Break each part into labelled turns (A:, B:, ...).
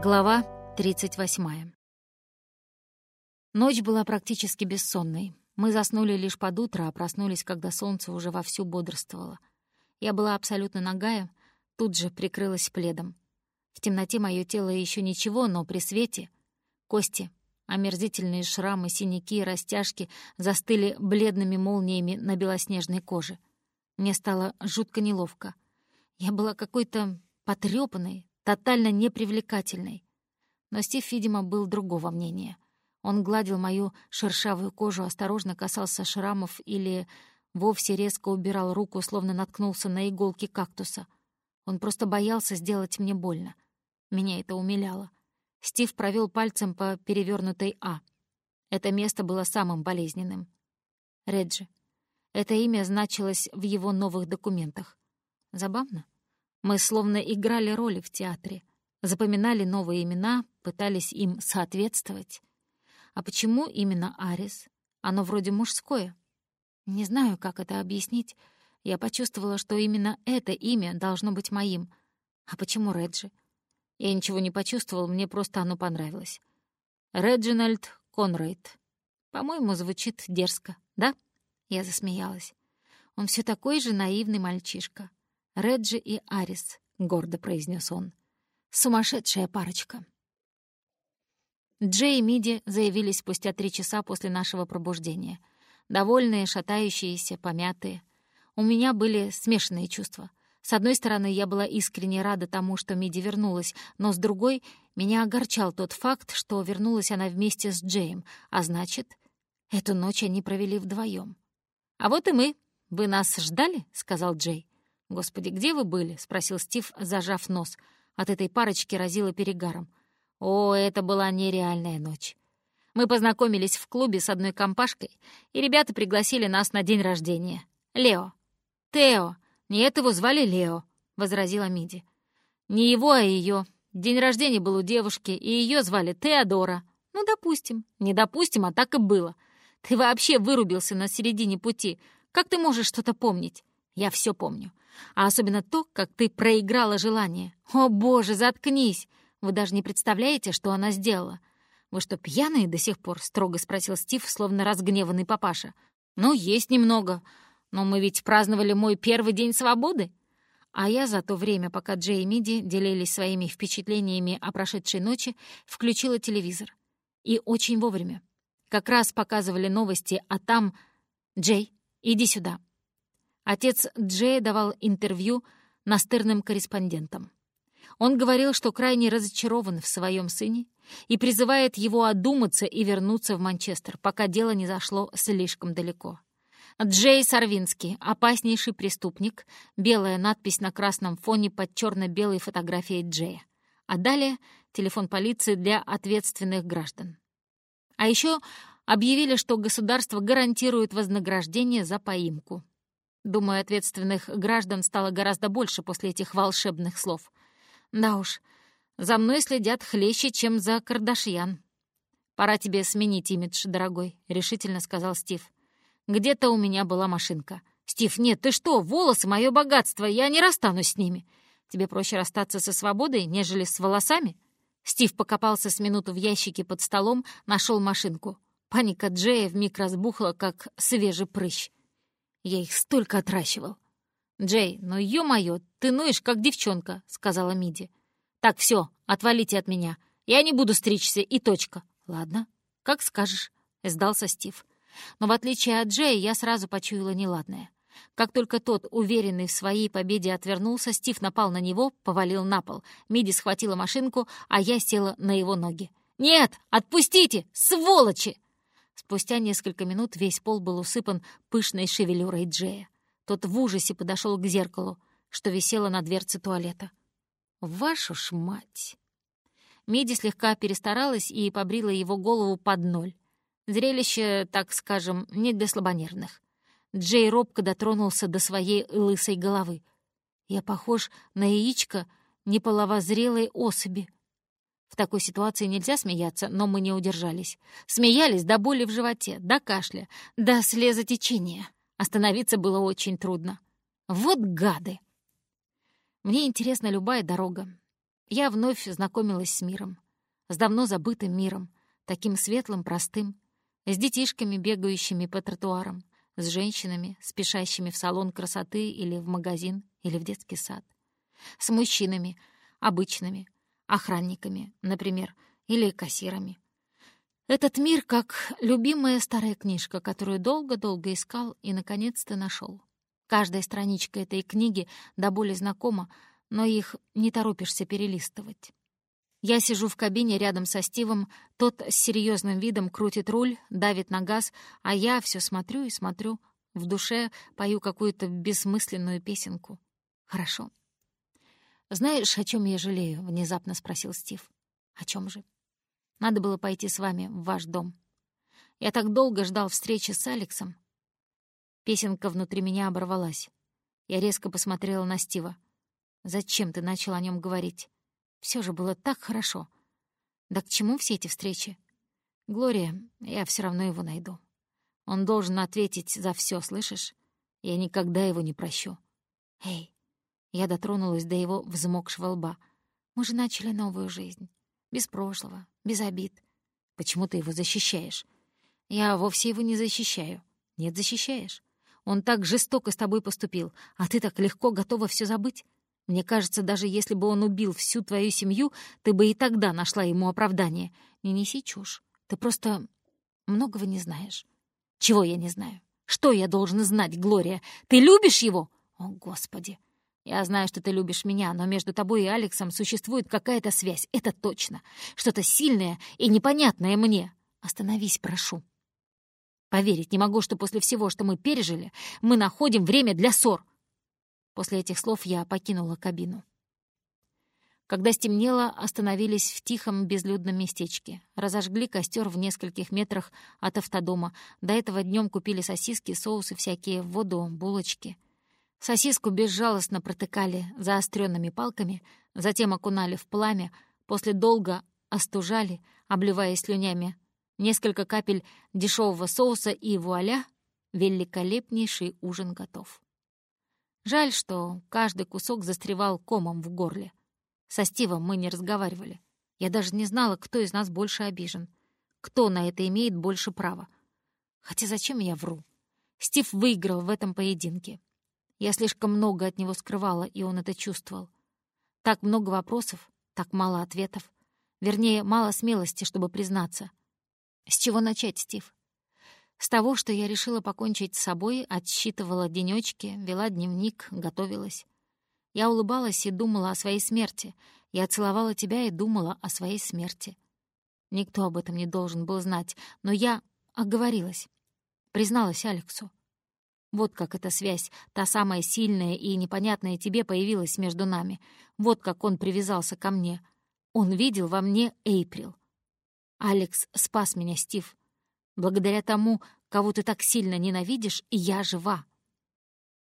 A: Глава 38. Ночь была практически бессонной. Мы заснули лишь под утро, а проснулись, когда солнце уже вовсю бодрствовало. Я была абсолютно нагая, тут же прикрылась пледом. В темноте мое тело еще ничего, но при свете кости, омерзительные шрамы, синяки и растяжки застыли бледными молниями на белоснежной коже. Мне стало жутко неловко. Я была какой-то потрёпанной, тотально непривлекательной. Но Стив, видимо, был другого мнения. Он гладил мою шершавую кожу, осторожно касался шрамов или вовсе резко убирал руку, словно наткнулся на иголки кактуса. Он просто боялся сделать мне больно. Меня это умиляло. Стив провел пальцем по перевернутой «А». Это место было самым болезненным. Реджи. Это имя значилось в его новых документах. Забавно. Мы словно играли роли в театре, запоминали новые имена, пытались им соответствовать. А почему именно Арис? Оно вроде мужское. Не знаю, как это объяснить. Я почувствовала, что именно это имя должно быть моим. А почему Реджи? Я ничего не почувствовал, мне просто оно понравилось. Реджинальд Конрейд. По-моему, звучит дерзко, да? Я засмеялась. Он все такой же наивный мальчишка. Реджи и Арис», — гордо произнес он. «Сумасшедшая парочка». Джей и Миди заявились спустя три часа после нашего пробуждения. Довольные, шатающиеся, помятые. У меня были смешанные чувства. С одной стороны, я была искренне рада тому, что Миди вернулась, но с другой, меня огорчал тот факт, что вернулась она вместе с Джеем, а значит, эту ночь они провели вдвоем. «А вот и мы. Вы нас ждали?» — сказал Джей. «Господи, где вы были?» — спросил Стив, зажав нос. От этой парочки разило перегаром. О, это была нереальная ночь. Мы познакомились в клубе с одной компашкой, и ребята пригласили нас на день рождения. Лео. Тео. Нет, его звали Лео, — возразила Миди. Не его, а ее. День рождения был у девушки, и ее звали Теодора. Ну, допустим. Не допустим, а так и было. Ты вообще вырубился на середине пути. Как ты можешь что-то помнить? Я все помню. А особенно то, как ты проиграла желание. О, боже, заткнись! Вы даже не представляете, что она сделала. Вы что, пьяные до сих пор? Строго спросил Стив, словно разгневанный папаша. Ну, есть немного. Но мы ведь праздновали мой первый день свободы. А я за то время, пока Джей и Миди делились своими впечатлениями о прошедшей ночи, включила телевизор. И очень вовремя. Как раз показывали новости, а там... «Джей, иди сюда», Отец Джея давал интервью настырным корреспондентам. Он говорил, что крайне разочарован в своем сыне и призывает его одуматься и вернуться в Манчестер, пока дело не зашло слишком далеко. Джей Сарвинский, опаснейший преступник, белая надпись на красном фоне под черно-белой фотографией Джея. А далее телефон полиции для ответственных граждан. А еще объявили, что государство гарантирует вознаграждение за поимку. Думаю, ответственных граждан стало гораздо больше после этих волшебных слов. Да уж, за мной следят хлеще, чем за Кардашьян. «Пора тебе сменить имидж, дорогой», — решительно сказал Стив. «Где-то у меня была машинка». «Стив, нет, ты что? Волосы — мое богатство, я не расстанусь с ними. Тебе проще расстаться со свободой, нежели с волосами?» Стив покопался с минуту в ящике под столом, нашел машинку. Паника Джея вмиг разбухла, как свежий прыщ. Я их столько отращивал. «Джей, ну ё-моё, ты ноешь, как девчонка», — сказала Миди. «Так, все, отвалите от меня. Я не буду стричься, и точка». «Ладно, как скажешь», — сдался Стив. Но в отличие от Джея, я сразу почуяла неладное. Как только тот, уверенный в своей победе, отвернулся, Стив напал на него, повалил на пол. Миди схватила машинку, а я села на его ноги. «Нет, отпустите, сволочи!» Спустя несколько минут весь пол был усыпан пышной шевелюрой Джея. Тот в ужасе подошел к зеркалу, что висело на дверце туалета. «Вашу ж мать!» Миди слегка перестаралась и побрила его голову под ноль. Зрелище, так скажем, не для слабонервных. Джей робко дотронулся до своей лысой головы. «Я похож на яичко неполовозрелой особи», в такой ситуации нельзя смеяться, но мы не удержались. Смеялись до боли в животе, до кашля, до слезотечения. Остановиться было очень трудно. Вот гады! Мне интересна любая дорога. Я вновь знакомилась с миром. С давно забытым миром, таким светлым, простым, с детишками, бегающими по тротуарам, с женщинами, спешащими в салон красоты или в магазин, или в детский сад, с мужчинами, обычными, охранниками, например, или кассирами. Этот мир как любимая старая книжка, которую долго-долго искал и, наконец-то, нашел. Каждая страничка этой книги до боли знакома, но их не торопишься перелистывать. Я сижу в кабине рядом со Стивом, тот с серьезным видом крутит руль, давит на газ, а я все смотрю и смотрю. В душе пою какую-то бессмысленную песенку. Хорошо. «Знаешь, о чем я жалею?» — внезапно спросил Стив. «О чем же?» «Надо было пойти с вами в ваш дом. Я так долго ждал встречи с Алексом». Песенка внутри меня оборвалась. Я резко посмотрела на Стива. «Зачем ты начал о нем говорить?» Все же было так хорошо. Да к чему все эти встречи? Глория, я все равно его найду. Он должен ответить за все, слышишь? Я никогда его не прощу. Эй, я дотронулась до его взмокшего лба. Мы же начали новую жизнь. Без прошлого, без обид. Почему ты его защищаешь? Я вовсе его не защищаю. Нет, защищаешь. Он так жестоко с тобой поступил, а ты так легко готова все забыть. Мне кажется, даже если бы он убил всю твою семью, ты бы и тогда нашла ему оправдание. Не неси чушь. Ты просто многого не знаешь. Чего я не знаю? Что я должна знать, Глория? Ты любишь его? О, Господи! Я знаю, что ты любишь меня, но между тобой и Алексом существует какая-то связь. Это точно. Что-то сильное и непонятное мне. Остановись, прошу. Поверить не могу, что после всего, что мы пережили, мы находим время для ссор. После этих слов я покинула кабину. Когда стемнело, остановились в тихом безлюдном местечке. Разожгли костер в нескольких метрах от автодома. До этого днем купили сосиски, соусы всякие, воду, булочки. Сосиску безжалостно протыкали заостренными палками, затем окунали в пламя, после долго остужали, обливаясь слюнями. Несколько капель дешевого соуса и вуаля — великолепнейший ужин готов. Жаль, что каждый кусок застревал комом в горле. Со Стивом мы не разговаривали. Я даже не знала, кто из нас больше обижен. Кто на это имеет больше права. Хотя зачем я вру? Стив выиграл в этом поединке. Я слишком много от него скрывала, и он это чувствовал. Так много вопросов, так мало ответов. Вернее, мало смелости, чтобы признаться. С чего начать, Стив? С того, что я решила покончить с собой, отсчитывала денёчки, вела дневник, готовилась. Я улыбалась и думала о своей смерти. Я целовала тебя и думала о своей смерти. Никто об этом не должен был знать, но я оговорилась. Призналась Алексу. Вот как эта связь, та самая сильная и непонятная тебе, появилась между нами. Вот как он привязался ко мне. Он видел во мне Эйприл. Алекс спас меня, Стив. Благодаря тому, кого ты так сильно ненавидишь, я жива.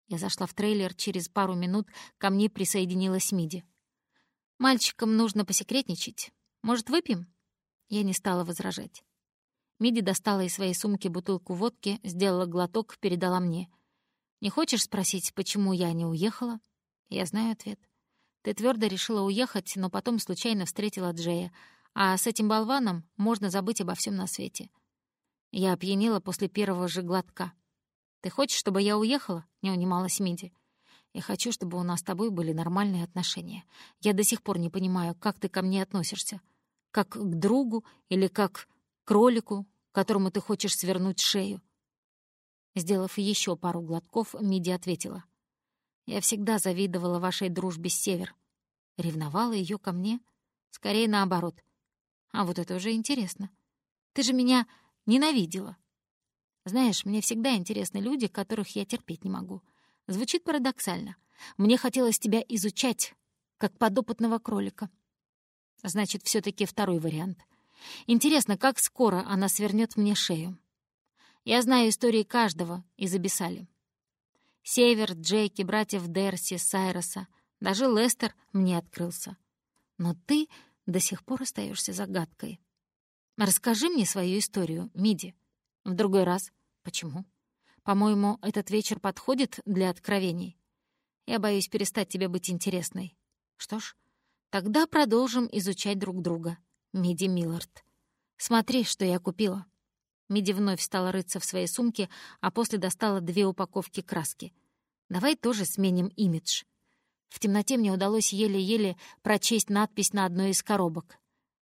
A: Я зашла в трейлер, через пару минут ко мне присоединилась Миди. «Мальчикам нужно посекретничать. Может, выпьем?» Я не стала возражать. Миди достала из своей сумки бутылку водки, сделала глоток, передала мне. «Не хочешь спросить, почему я не уехала?» Я знаю ответ. Ты твердо решила уехать, но потом случайно встретила Джея, а с этим болваном можно забыть обо всем на свете. Я опьянела после первого же глотка. «Ты хочешь, чтобы я уехала?» — не унималась Миди. «Я хочу, чтобы у нас с тобой были нормальные отношения. Я до сих пор не понимаю, как ты ко мне относишься. Как к другу или как кролику, которому ты хочешь свернуть шею?» Сделав еще пару глотков, Миди ответила. «Я всегда завидовала вашей дружбе с Север. Ревновала ее ко мне? Скорее наоборот. А вот это уже интересно. Ты же меня Ненавидела. Знаешь, мне всегда интересны люди, которых я терпеть не могу. Звучит парадоксально. Мне хотелось тебя изучать, как подопытного кролика. Значит, все таки второй вариант. Интересно, как скоро она свернет мне шею. Я знаю истории каждого из Абиссали. Север, Джейки, братьев Дерси, Сайроса. Даже Лестер мне открылся. Но ты до сих пор остаешься загадкой. Расскажи мне свою историю, Миди. В другой раз. Почему? По-моему, этот вечер подходит для откровений. Я боюсь перестать тебе быть интересной. Что ж, Тогда продолжим изучать друг друга. Миди Миллард. Смотри, что я купила. Миди вновь стала рыться в своей сумке, а после достала две упаковки краски. Давай тоже сменим имидж. В темноте мне удалось еле-еле прочесть надпись на одной из коробок.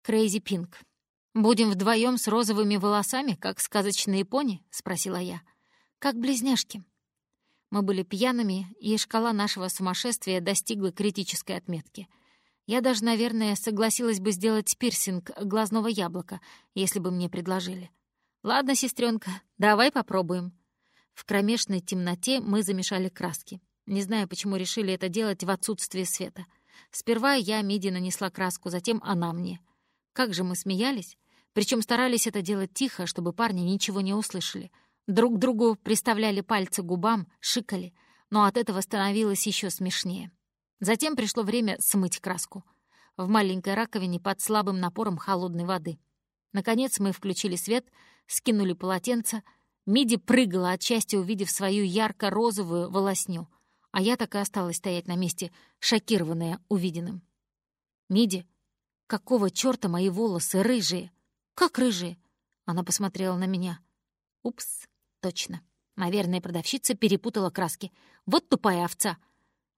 A: «Крейзи Пинк». «Будем вдвоем с розовыми волосами, как сказочные пони?» — спросила я. «Как близняшки». Мы были пьяными, и шкала нашего сумасшествия достигла критической отметки. Я даже, наверное, согласилась бы сделать пирсинг глазного яблока, если бы мне предложили. «Ладно, сестренка, давай попробуем». В кромешной темноте мы замешали краски. Не знаю, почему решили это делать в отсутствие света. Сперва я Миди нанесла краску, затем она мне. Как же мы смеялись. Причем старались это делать тихо, чтобы парни ничего не услышали. Друг другу приставляли пальцы губам, шикали, но от этого становилось еще смешнее. Затем пришло время смыть краску. В маленькой раковине под слабым напором холодной воды. Наконец мы включили свет, скинули полотенце. Миди прыгала от счастья, увидев свою ярко-розовую волосню, а я так и осталась стоять на месте, шокированная увиденным. «Миди, какого чёрта мои волосы рыжие?» «Как рыжие?» Она посмотрела на меня. «Упс, точно. Наверное, продавщица перепутала краски. Вот тупая овца.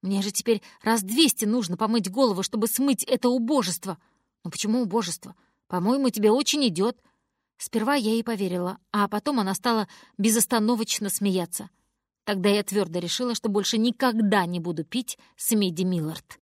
A: Мне же теперь раз двести нужно помыть голову, чтобы смыть это убожество. Но почему убожество? По-моему, тебе очень идет. Сперва я ей поверила, а потом она стала безостановочно смеяться. Тогда я твердо решила, что больше никогда не буду пить с Миди Миллард.